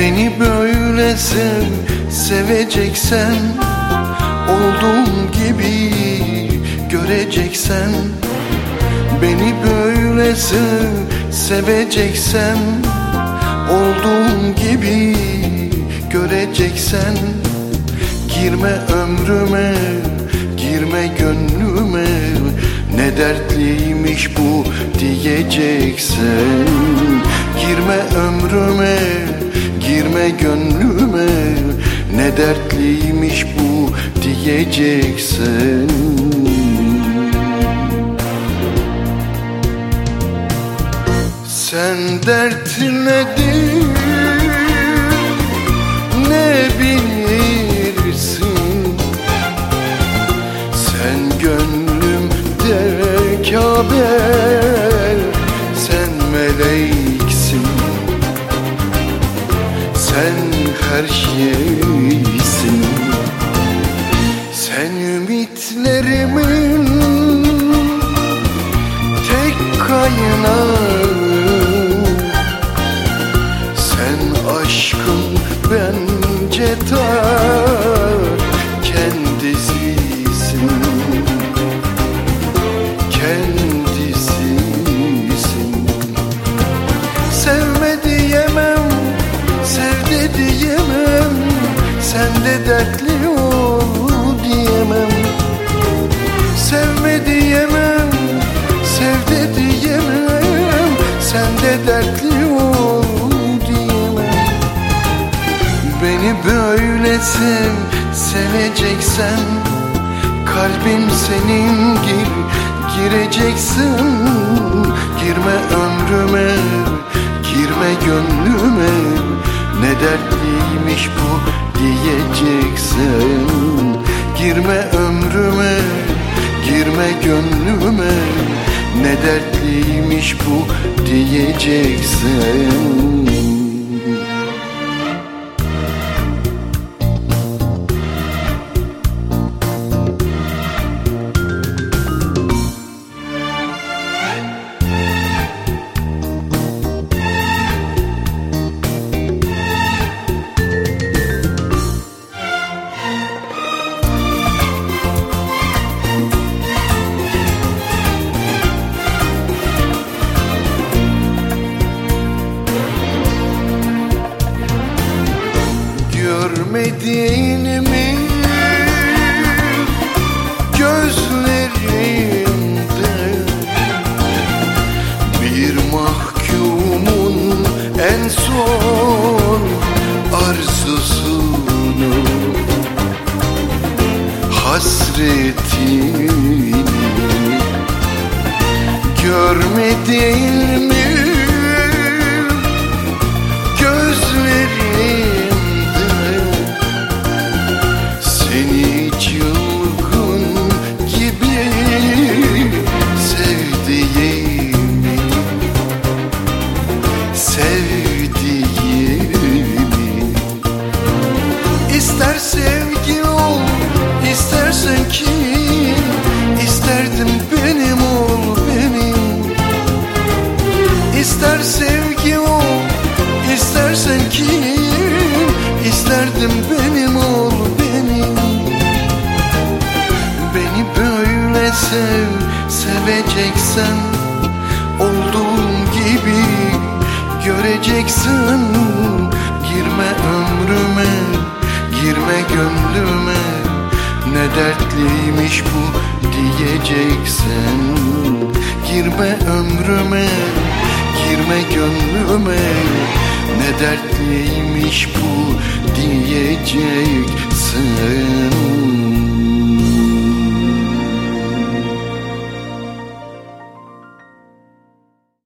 Beni böyle sev, seveceksen Olduğum gibi göreceksen Beni böyle sev, seveceksen Olduğum gibi göreceksen Girme ömrüme, girme gönlüme Ne dertliymiş bu diyeceksen girme gönlüme. Ne dertliymiş bu diyeceksen Sen dertin nedir her şeysin. Sen ümitlerimin tek kaynağı. Sen aşkın bence ta Beni böyle sev, seveceksen. Kalbim senin gir, gireceksin. Girme ömrüme, girme gönlüme. Ne dertliymiş bu diyeceksin. Girme ömrüme, girme gönlüme. Ne dertliymiş bu diyeceksin Görmediğin mi gözlerimde Bir mahkumun en son arzusunu Hasretini Görmediğin mi İsterdim benim ol benim Beni böyle sev, seveceksen Olduğum gibi göreceksin. Girme ömrüme, girme gönlüme. Ne dertliymiş bu diyeceksin Girme ömrüme, girme gönlüme. Ne dertliymiş bu diyeceksin